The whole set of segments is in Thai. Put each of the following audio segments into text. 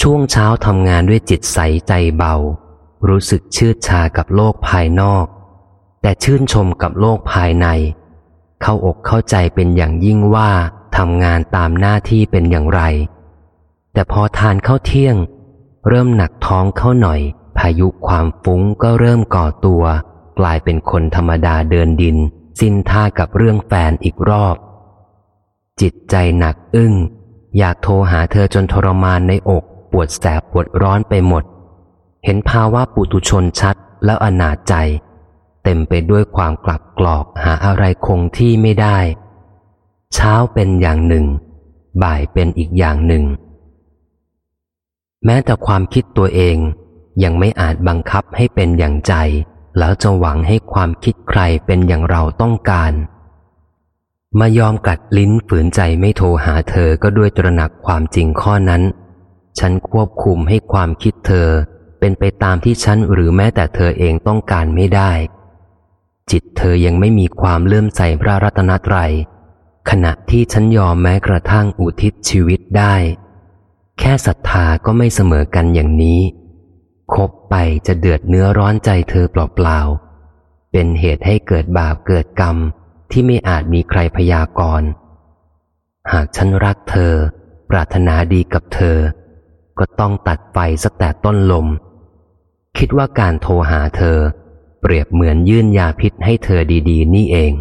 ช่วงเช้าทำงานด้วยจิตใสใจเบา รู้สึกชืดชากับโลกภายนอก แต่ชื่นชมกับโลกภายใน เข้าอกเข้าใจเป็นอย่างยิ่งว่าทำงานตามหน้าที่เป็นอย่างไร แต่พอทานเข้าเที่ยง เริ่มหนักท้องเข้าหน่อย พายุความฟุ้งก็เริ่มก่อตัว กลายเป็นคนธรรมดาเดินดิน สิ้นท่ากับเรื่องแฟนอีกรอบ จิตใจหนักอึ้ง อยากโทรหาเธอจนทรมานในอก วดแสบปวดร้อนไปหมด เห็นภาวะปุตุชนชัดแล้วอนาจใจ เต็มไปด้วยความกลับกรอกหาอะไรคงที่ไม่ได้ เช้าเป็นอย่างหนึ่ง บ่ายเป็นอีกอย่างหนึ่ง แม้แต่ความคิดตัวเองยังไม่อาจบังคับให้เป็นอย่างใจ แล้วจะหวังให้ความคิดใครเป็นอย่างเราต้องการ มายอมกัดลิ้นฝืนใจไม่โทรหาเธอก็ด้วยตระหนักความจริงข้อนั้น ฉันควบคุมให้ความคิดเธอ เป็นไปตามที่ฉันหรือแม้แต่เธอเองต้องการไม่ได้ จิตเธอยังไม่มีความเลื่อมใสพระรัตนตรัย ขณะที่ฉันยอมแม้กระทั่งอุทิศชีวิตได้ แค่ศรัทธาก็ไม่เสมอกันอย่างนี้คบไปจะเดือดเนื้อร้อนใจเธอเปล่าๆ เป็นเหตุให้เกิดบาปเกิดกรรมที่ไม่อาจมีใครพยากรณ์ หากฉันรักเธอ ปรารถนาดีกับเธอ ก็ต้องตัดไฟสักแต่ต้นลม คิดว่าการโทรหาเธอ เปรียบเหมือนยื่นยาพิษให้เธอดีๆ นี่เอง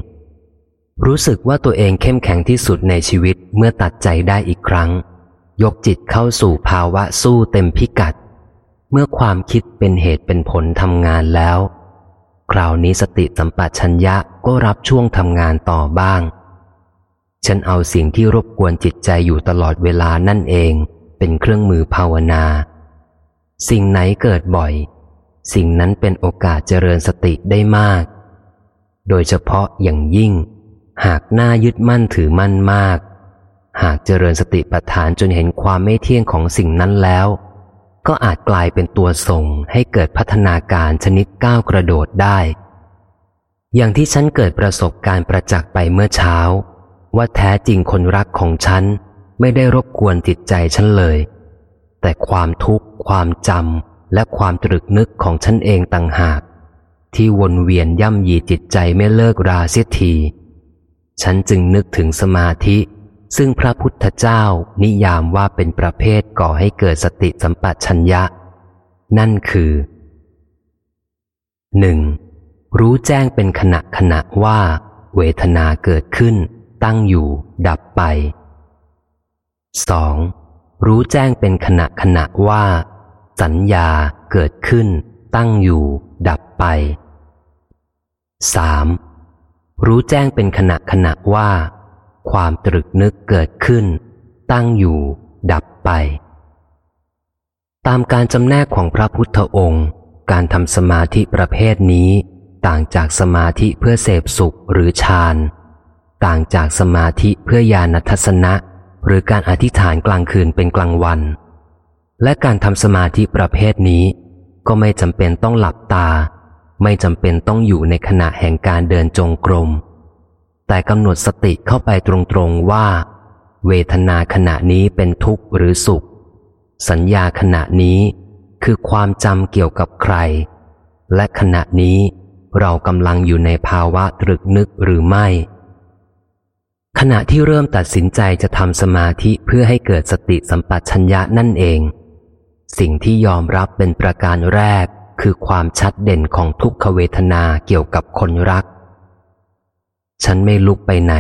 รู้สึกว่าตัวเองเข้มแข็งที่สุดในชีวิตเมื่อตัดใจได้อีกครั้ง ยกจิตเข้าสู่ภาวะสู้เต็มพิกัด เมื่อความคิดเป็นเหตุเป็นผลทำงานแล้ว คราวนี้สติสัมปชัญญะก็รับช่วงทำงานต่อบ้าง ฉันเอาสิ่งที่รบกวนจิตใจอยู่ตลอดเวลานั่นเอง เป็นเครื่องมือภาวนา สิ่งไหนเกิดบ่อย สิ่งนั้นเป็นโอกาสเจริญสติได้มาก โดยเฉพาะอย่างยิ่ง หากหน้ายึดมั่นถือมั่นมาก หากเจริญสติปัฏฐานจนเห็นความไม่เที่ยงของสิ่งนั้นแล้ว ก็อาจกลายเป็นตัวส่งให้เกิดพัฒนาการชนิดก้าวกระโดดได้ อย่างที่ฉันเกิดประสบการณ์ประจักษ์ไปเมื่อเช้า ว่าแท้จริงคนรักของฉัน ไม่ได้รบกวนจิตใจฉันเลย แต่ความทุกข์ ความจำและความตรึกนึกของฉันเองต่างหาก ที่วนเวียนย่ำยีจิตใจไม่เลิกราเสียทีฉันจึงนึกถึงสมาธิ ซึ่งพระพุทธเจ้านิยามว่าเป็นประเภทก่อให้เกิดสติสัมปชัญญะ นั่นคือหนึ่งรู้แจ้งเป็นขณะขณะว่า เวทนาเกิดขึ้น ตั้งอยู่ ดับไป 2. รู้แจ้งเป็นขณะขณะว่า สัญญาเกิดขึ้น ตั้งอยู่ ดับไป 3. รู้แจ้งเป็นขณะขณะว่า ความตรึกนึกเกิดขึ้น ตั้งอยู่ ดับไป ตามการจำแนกของพระพุทธองค์ การทำสมาธิประเภทนี้ ต่างจากสมาธิเพื่อเสพสุขหรือฌานต่างจากสมาธิเพื่อญาณทัศนะ หรือการอธิษฐานกลางคืนเป็นกลางวัน และการทำสมาธิประเภทนี้ ก็ไม่จำเป็นต้องหลับตา ไม่จำเป็นต้องอยู่ในขณะแห่งการเดินจงกรม แต่กำหนดสติเข้าไปตรงๆว่า เวทนาขณะนี้เป็นทุกข์หรือสุข สัญญาขณะนี้คือความจำเกี่ยวกับใคร และขณะนี้เรากำลังอยู่ในภาวะตรึกนึกหรือไม่ ขณะที่เริ่มตัดสินใจจะทำสมาธิเพื่อให้เกิดสติสัมปชัญญะนั่นเอง สิ่งที่ยอมรับเป็นประการแรกคือความชัดเด่นของทุกขเวทนาเกี่ยวกับคนรัก ฉันไม่ลุกไปไหน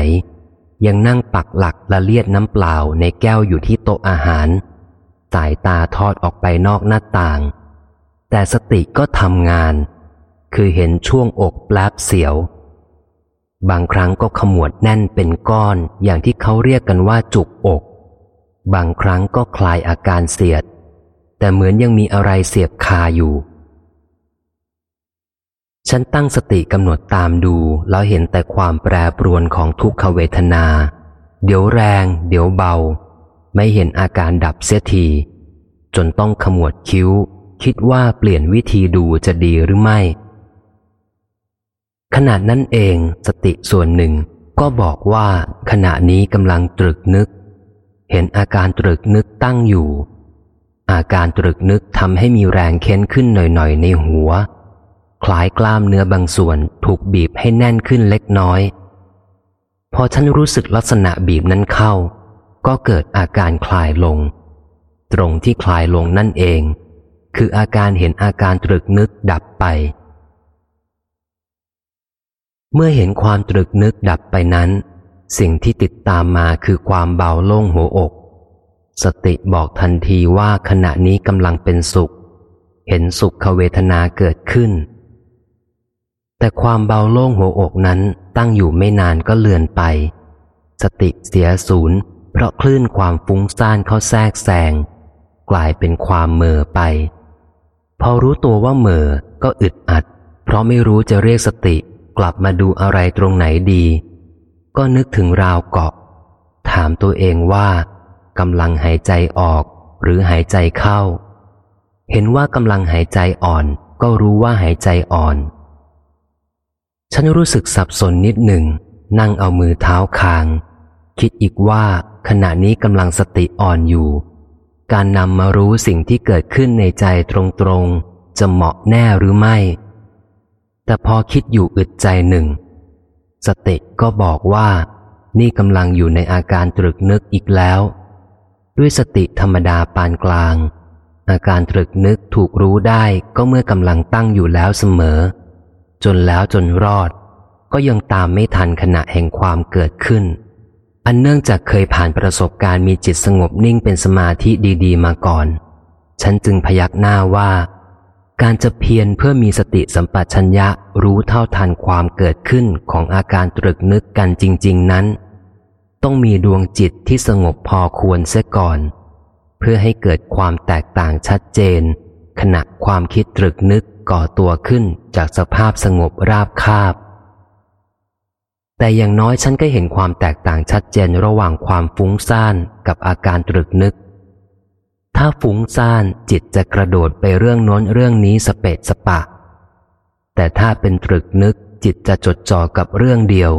ยังนั่งปักหลักละเลียดน้ำเปล่าในแก้วอยู่ที่โต๊ะอาหาร สายตาทอดออกไปนอกหน้าต่าง แต่สติก็ทำงาน คือเห็นช่วงอกแปลบเสียว บางครั้งก็ขมวดแน่นเป็นก้อนอย่างที่เขาเรียกกันว่าจุกอก บางครั้งก็คลายอาการเสียด แต่เหมือนยังมีอะไรเสียบคาอยู่ ฉันตั้งสติกำหนดตามดู แล้วเห็นแต่ความแปรปรวนของทุกขเวทนา เดี๋ยวแรง เดี๋ยวเบา ไม่เห็นอาการดับเสียทีจนต้องขมวดคิ้ว คิดว่าเปลี่ยนวิธีดูจะดีหรือไม่ ขณะนั้นเองสติส่วนหนึ่งก็บอกว่าขณะนี้กำลังตรึกนึก เห็นอาการตรึกนึกตั้งอยู่ อาการตรึกนึกทำให้มีแรงเค้นขึ้นหน่อยๆในหัว คล้ายกล้ามเนื้อบางส่วนถูกบีบให้แน่นขึ้นเล็กน้อย พอฉันรู้สึกลักษณะบีบนั้นเข้า ก็เกิดอาการคลายลง ตรงที่คลายลงนั่นเอง คืออาการเห็นอาการตรึกนึกดับไป เมื่อเห็นความตรึกนึกดับไปนั้น สิ่งที่ติดตามมาคือความเบาโล่งหัวอก สติบอกทันทีว่าขณะนี้กำลังเป็นสุข เห็นสุขเวทนาเกิดขึ้น แต่ความเบาโล่งหัวอกนั้นตั้งอยู่ไม่นานก็เลือนไป สติเสียศูนย์ เพราะคลื่นความฟุ้งซ่านเข้าแทรกแซงกลายเป็นความเมอไป พอรู้ตัวว่าเมอก็อึดอัด เพราะไม่รู้จะเรียกสติ กลับมาดูอะไรตรงไหนดี ก็นึกถึงราวเกาะ ถามตัวเองว่ากำลังหายใจออกหรือหายใจเข้า เห็นว่ากำลังหายใจอ่อนก็รู้ว่าหายใจอ่อน ฉันรู้สึกสับสนนิดหนึ่ง นั่งเอามือเท้าคาง คิดอีกว่าขณะนี้กำลังสติอ่อนอยู่ การนำมารู้สิ่งที่เกิดขึ้นในใจตรงๆ จะเหมาะแน่หรือไม่ แต่พอคิดอยู่อึดใจหนึ่ง สติก็บอกว่า นี่กำลังอยู่ในอาการตรึกนึกอีกแล้ว ด้วยสติธรรมดาปานกลาง อาการตรึกนึกถูกรู้ได้ก็เมื่อกำลังตั้งอยู่แล้วเสมอ จนแล้วจนรอด ก็ยังตามไม่ทันขณะแห่งความเกิดขึ้น อันเนื่องจากเคยผ่านประสบการณ์มีจิตสงบนิ่งเป็นสมาธิดี ๆ มาก่อน ฉันจึงพยักหน้าว่า การจะเพียรเพื่อมีสติสัมปชัญญะรู้เท่าทันความเกิดขึ้นของอาการตรึกนึกกันจริง ๆ นั้น ต้องมีดวงจิตที่สงบพอควรเสียก่อน เพื่อให้เกิดความแตกต่างชัดเจน ขณะความคิดตรึกนึกก่อตัวขึ้นจากสภาพสงบราบคาบ แต่อย่างน้อยฉันก็เห็นความแตกต่างชัดเจนระหว่างความฟุ้งซ่านกับอาการตรึกนึก ถ้าฟุ้งซ่านจิตจะกระโดดไปเรื่องโน้นเรื่องนี้สเปดสปะ แต่ถ้าเป็นตรึกนึกจิตจะจดจ่อกับเรื่องเดียว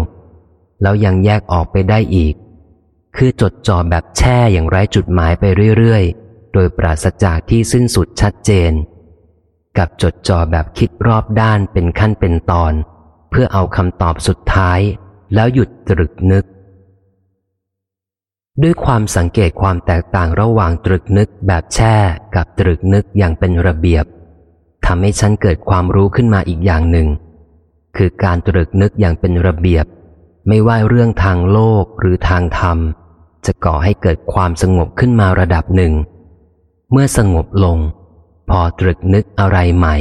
แล้วยังแยกออกไปได้อีก คือจดจ่อแบบแช่อย่างไร้จุดหมายไปเรื่อยๆ โดยปราศจากที่สิ้นสุดชัดเจน กับจดจ่อแบบคิดรอบด้านเป็นขั้นเป็นตอน เพื่อเอาคำตอบสุดท้าย แล้วหยุดตรึกนึก ด้วยความสังเกตความแตกต่างระหว่างตรึกนึกแบบแช่กับตรึกนึกอย่างเป็นระเบียบทำให้ฉันเกิดความรู้ขึ้นมาอีกอย่างหนึ่ง คือการตรึกนึกอย่างเป็นระเบียบ ไม่ว่าเรื่องทางโลกหรือทางธรรม จะก่อให้เกิดความสงบขึ้นมาระดับหนึ่ง เมื่อสงบลง พอตรึกนึกอะไรใหม่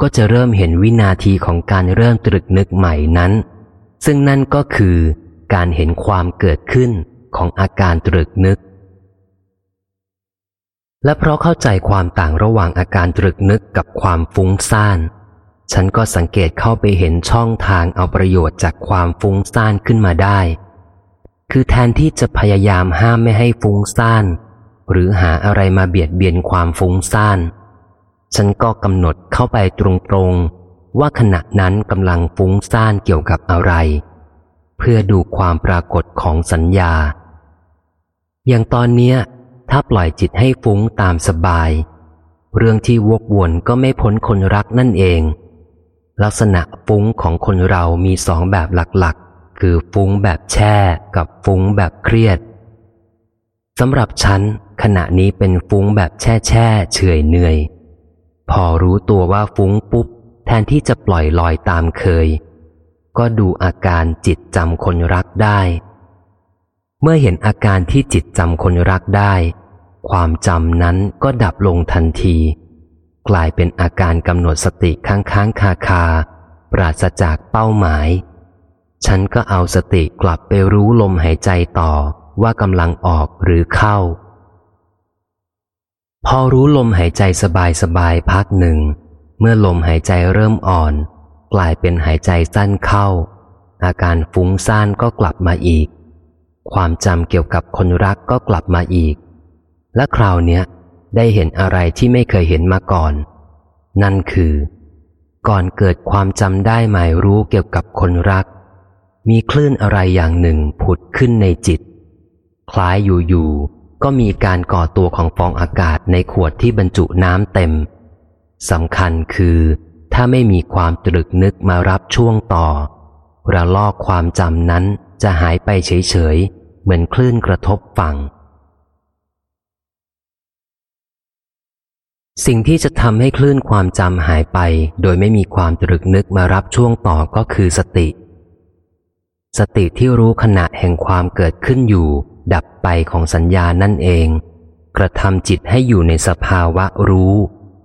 ก็จะเริ่มเห็นวินาทีของการเริ่มตรึกนึกใหม่นั้น ซึ่งนั่นก็คือการเห็นความเกิดขึ้น ของอาการตรึกนึก และเพราะเข้าใจความต่างระหว่างอาการตรึกนึกกับความฟุ้งซ่าน ฉันก็สังเกตเข้าไปเห็นช่องทางเอาประโยชน์จากความฟุ้งซ่านขึ้นมาได้ คือแทนที่จะพยายามห้ามไม่ให้ฟุ้งซ่าน หรือหาอะไรมาเบียดเบียนความฟุ้งซ่าน ฉันก็กำหนดเข้าไปตรงๆว่าขณะนั้นกำลังฟุ้งซ่านเกี่ยวกับอะไร เพื่อดูความปรากฏของสัญญา อย่างตอนเนี้ย ถ้าปล่อยจิตให้ฟุ้งตามสบาย เรื่องที่วกวนก็ไม่พ้นคนรักนั่นเอง ลักษณะฟุ้งของคนเรามีสองแบบหลักๆ คือฟุ้งแบบแช่กับฟุ้งแบบเครียดสำหรับฉันขณะนี้เป็นฟุ้งแบบแช่แช่เฉยเหนื่อย พอรู้ตัวว่าฟุ้งปุ๊บ แทนที่จะปล่อยลอยตามเคย ก็ดูอาการจิตจำคนรักได้ เมื่อเห็นอาการที่จิตจำคนรักได้ ความจำนั้นก็ดับลงทันที กลายเป็นอาการกำหนดสติค้างค้างคาคา ปราศจากเป้าหมาย ฉันก็เอาสติกลับไปรู้ลมหายใจต่อว่ากำลังออกหรือเข้า พอรู้ลมหายใจสบายสบายพักหนึ่ง เมื่อลมหายใจเริ่มอ่อน กลายเป็นหายใจสั้นเข้า อาการฟุ้งซ่านก็กลับมาอีก ความจำเกี่ยวกับคนรักก็กลับมาอีก และคราวเนี้ยได้เห็นอะไรที่ไม่เคยเห็นมาก่อน นั่นคือ ก่อนเกิดความจำได้หมายรู้เกี่ยวกับคนรัก มีคลื่นอะไรอย่างหนึ่งผุดขึ้นในจิต คล้ายอยู่ๆก็มีการก่อตัวของฟองอากาศในขวดที่บรรจุน้ำเต็มสำคัญคือ ถ้าไม่มีความตรึกนึกมารับช่วงต่อ ระลอกความจำนั้นจะหายไปเฉยๆ เหมือนคลื่นกระทบฝั่ง สิ่งที่จะทำให้คลื่นความจำหายไป โดยไม่มีความตรึกนึกมารับช่วงต่อก็คือสติ สติที่รู้ขณะแห่งความเกิดขึ้นอยู่ ดับไปของสัญญานั่นเอง กระทำจิตให้อยู่ในสภาวะรู้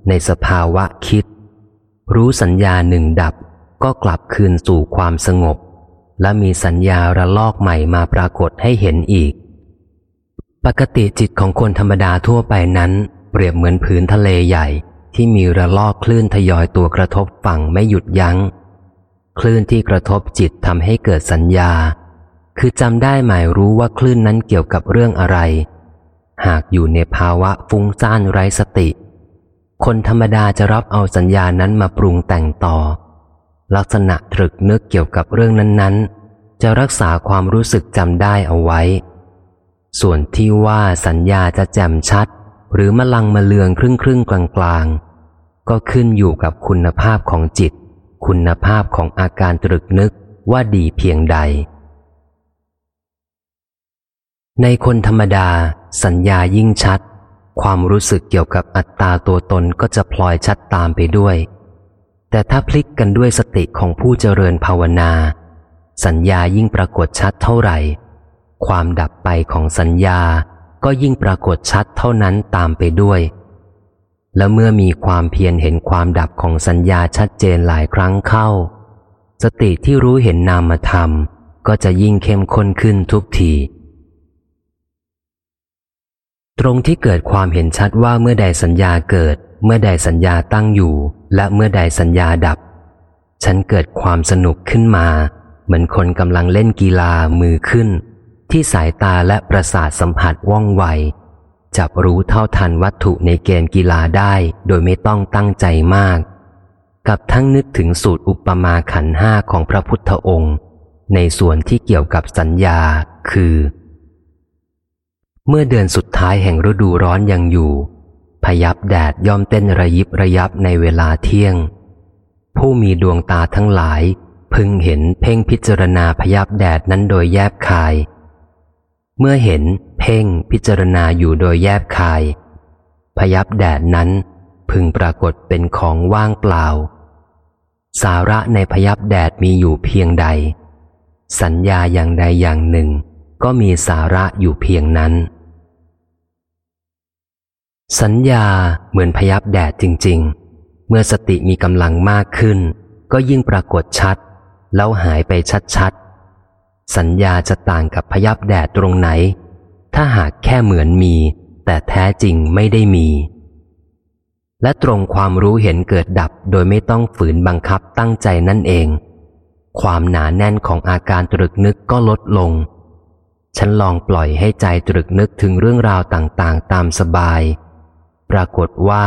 ในสภาวะคิด รู้สัญญาหนึ่งดับก็กลับคืนสู่ความสงบ และมีสัญญาระลอกใหม่มาปรากฏให้เห็นอีก ปกติจิตของคนธรรมดาทั่วไปนั้น เปรียบเหมือนผืนทะเลใหญ่ที่มีระลอกคลื่นทยอยตัวกระทบฝั่งไม่หยุดยัง้ง คลื่นที่กระทบจิตทำให้เกิดสัญญา คือจำได้หมายรู้ว่าคลื่นนั้นเกี่ยวกับเรื่องอะไร หากอยู่ในภาวะฟุ้งซ่านไร้สติ คนธรรมดาจะรับเอาสัญญานั้นมาปรุงแต่งต่อ ลักษณะตรึกนึกเกี่ยวกับเรื่องนั้นๆ จะรักษาความรู้สึกจำได้เอาไว้ ส่วนที่ว่าสัญญาจะแจ่มชัด หรือมลังมาเลืองครึ่งครึ่งกลางกลางก็ขึ้นอยู่กับคุณภาพของจิต คุณภาพของอาการตรึกนึกว่าดีเพียงใด ในคนธรรมดา สัญญายิ่งชัด ความรู้สึกเกี่ยวกับอัตตาตัวตนก็จะพลอยชัดตามไปด้วย แต่ถ้าพลิกกันด้วยสติของผู้เจริญภาวนา สัญญายิ่งปรากฏชัดเท่าไหร่ ความดับไปของสัญญาก็ยิ่งปรากฏชัดเท่านั้นตามไปด้วย และเมื่อมีความเพียรเห็นความดับของสัญญาชัดเจนหลายครั้งเข้า สติที่รู้เห็นนามธรรมก็จะยิ่งเข้มข้นขึ้นทุกที ตรงที่เกิดความเห็นชัดว่าเมื่อใดสัญญาเกิด เมื่อใดสัญญาตั้งอยู่ และเมื่อใดสัญญาดับ ฉันเกิดความสนุกขึ้นมา เหมือนคนกำลังเล่นกีฬามือขึ้น ที่สายตาและประสาทสัมผัสว่องไว จับรู้เท่าทันวัตถุในเกมกีฬาได้ โดยไม่ต้องตั้งใจมาก กับทั้งนึกถึงสูตรอุปมาขันห้าของพระพุทธองค์ ในส่วนที่เกี่ยวกับสัญญา คือ เมื่อเดือนสุดท้ายแห่งฤดูร้อนยังอยู่ พยับแดดย่อมเต้นระยิบระยับในเวลาเที่ยง ผู้มีดวงตาทั้งหลาย พึงเห็นเพ่งพิจารณาพยับแดดนั้นโดยแยบคาย เมื่อเห็นเพ่งพิจารณาอยู่โดยแยบคาย พยับแดดนั้นพึงปรากฏเป็นของว่างเปล่า สาระในพยับแดดมีอยู่เพียงใด สัญญาอย่างใดอย่างหนึ่ง ก็มีสาระอยู่เพียงนั้น สัญญาเหมือนพยับแดดจริง ๆ เมื่อสติมีกำลังมากขึ้น ก็ยิ่งปรากฏชัด แล้วหายไปชัดๆ สัญญาจะต่างกับพยับแดดตรงไหน ถ้าหากแค่เหมือนมี แต่แท้จริงไม่ได้มี และตรงความรู้เห็นเกิดดับโดยไม่ต้องฝืนบังคับตั้งใจนั่นเอง ความหนาแน่นของอาการตรึกนึกก็ลดลง ฉันลองปล่อยให้ใจตรึกนึกถึงเรื่องราวต่างๆ ตามสบาย ปรากฏว่า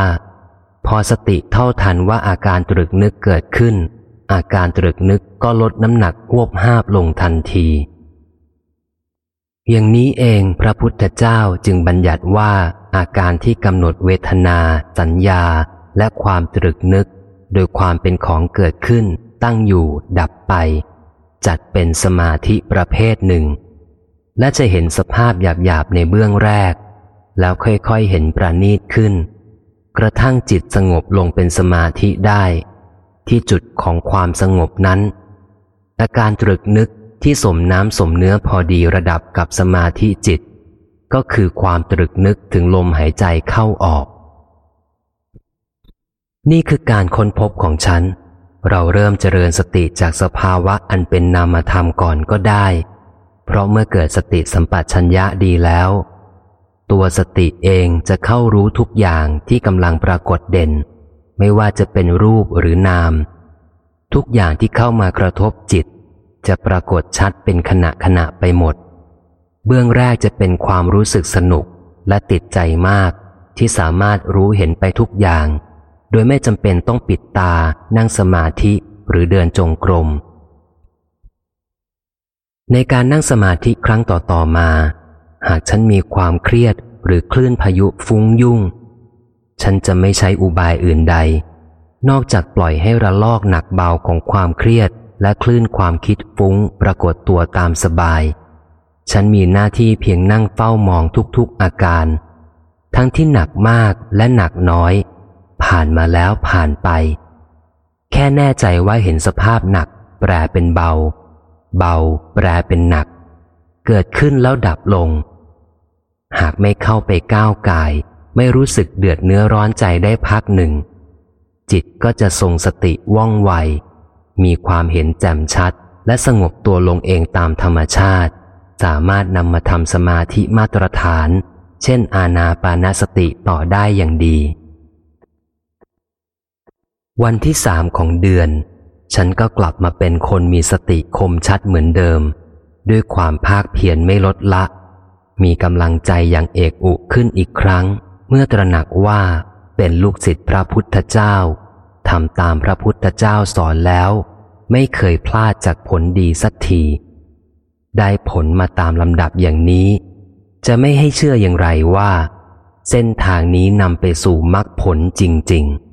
พอสติเท่าทันว่าอาการตรึกนึกเกิดขึ้น อาการตรึกนึกก็ลดน้ำหนักควบห้าบลงทันที อย่างนี้เองพระพุทธเจ้าจึงบัญญัติว่าอาการที่กำหนดเวทนา สัญญา และความตรึกนึก โดยความเป็นของเกิดขึ้น ตั้งอยู่ ดับไป จัดเป็นสมาธิประเภทหนึ่ง และจะเห็นสภาพหยาบๆในเบื้องแรก แล้วค่อยๆเห็นประณีตขึ้น กระทั่งจิตสงบลงเป็นสมาธิได้ ที่จุดของความสงบนั้น อาการตรึกนึกที่สมน้ำสมเนื้อพอดีระดับกับสมาธิจิต ก็คือความตรึกนึกถึงลมหายใจเข้าออก นี่คือการค้นพบของฉัน เราเริ่มเจริญสติจากสภาวะอันเป็นนามธรรมก่อนก็ได้ เพราะเมื่อเกิดสติสัมปชัญญะดีแล้ว ตัวสติเองจะเข้ารู้ทุกอย่างที่กำลังปรากฏเด่น ไม่ว่าจะเป็นรูปหรือนาม ทุกอย่างที่เข้ามากระทบจิต จะปรากฏชัดเป็นขณะขณะไปหมด เบื้องแรกจะเป็นความรู้สึกสนุกและติดใจมาก ที่สามารถรู้เห็นไปทุกอย่าง โดยไม่จำเป็นต้องปิดตานั่งสมาธิหรือเดินจงกรม ในการนั่งสมาธิครั้งต่อๆมา หากฉันมีความเครียดหรือคลื่นพายุฟุ้งยุ่ง ฉันจะไม่ใช้อุบายอื่นใด นอกจากปล่อยให้ระลอกหนักเบาของความเครียด และคลื่นความคิดฟุ้งปรากฏตัวตามสบาย ฉันมีหน้าที่เพียงนั่งเฝ้ามองทุกๆอาการ ทั้งที่หนักมากและหนักน้อย ผ่านมาแล้วผ่านไป แค่แน่ใจว่าเห็นสภาพหนักแปรเป็นเบา เบา แปรเป็นหนัก เกิดขึ้นแล้วดับลง หากไม่เข้าไปก้าวกาย ไม่รู้สึกเดือดเนื้อร้อนใจได้พักหนึ่ง จิตก็จะทรงสติว่องไว มีความเห็นแจ่มชัด และสงบตัวลงเองตามธรรมชาติ สามารถนำมาทำสมาธิมาตรฐาน เช่น อาณาปานาสติต่อได้อย่างดี วันที่สามของเดือน ฉันก็กลับมาเป็นคนมีสติคมชัดเหมือนเดิม ด้วยความภาคเพียรไม่ลดละ มีกำลังใจอย่างเอกอุขึ้นอีกครั้ง เมื่อตระหนักว่าเป็นลูกศิษย์พระพุทธเจ้าทำตามพระพุทธเจ้าสอนแล้ว ไม่เคยพลาดจากผลดีสักที ได้ผลมาตามลำดับอย่างนี้ จะไม่ให้เชื่ออย่างไรว่า เส้นทางนี้นำไปสู่มรรคผลจริง ๆ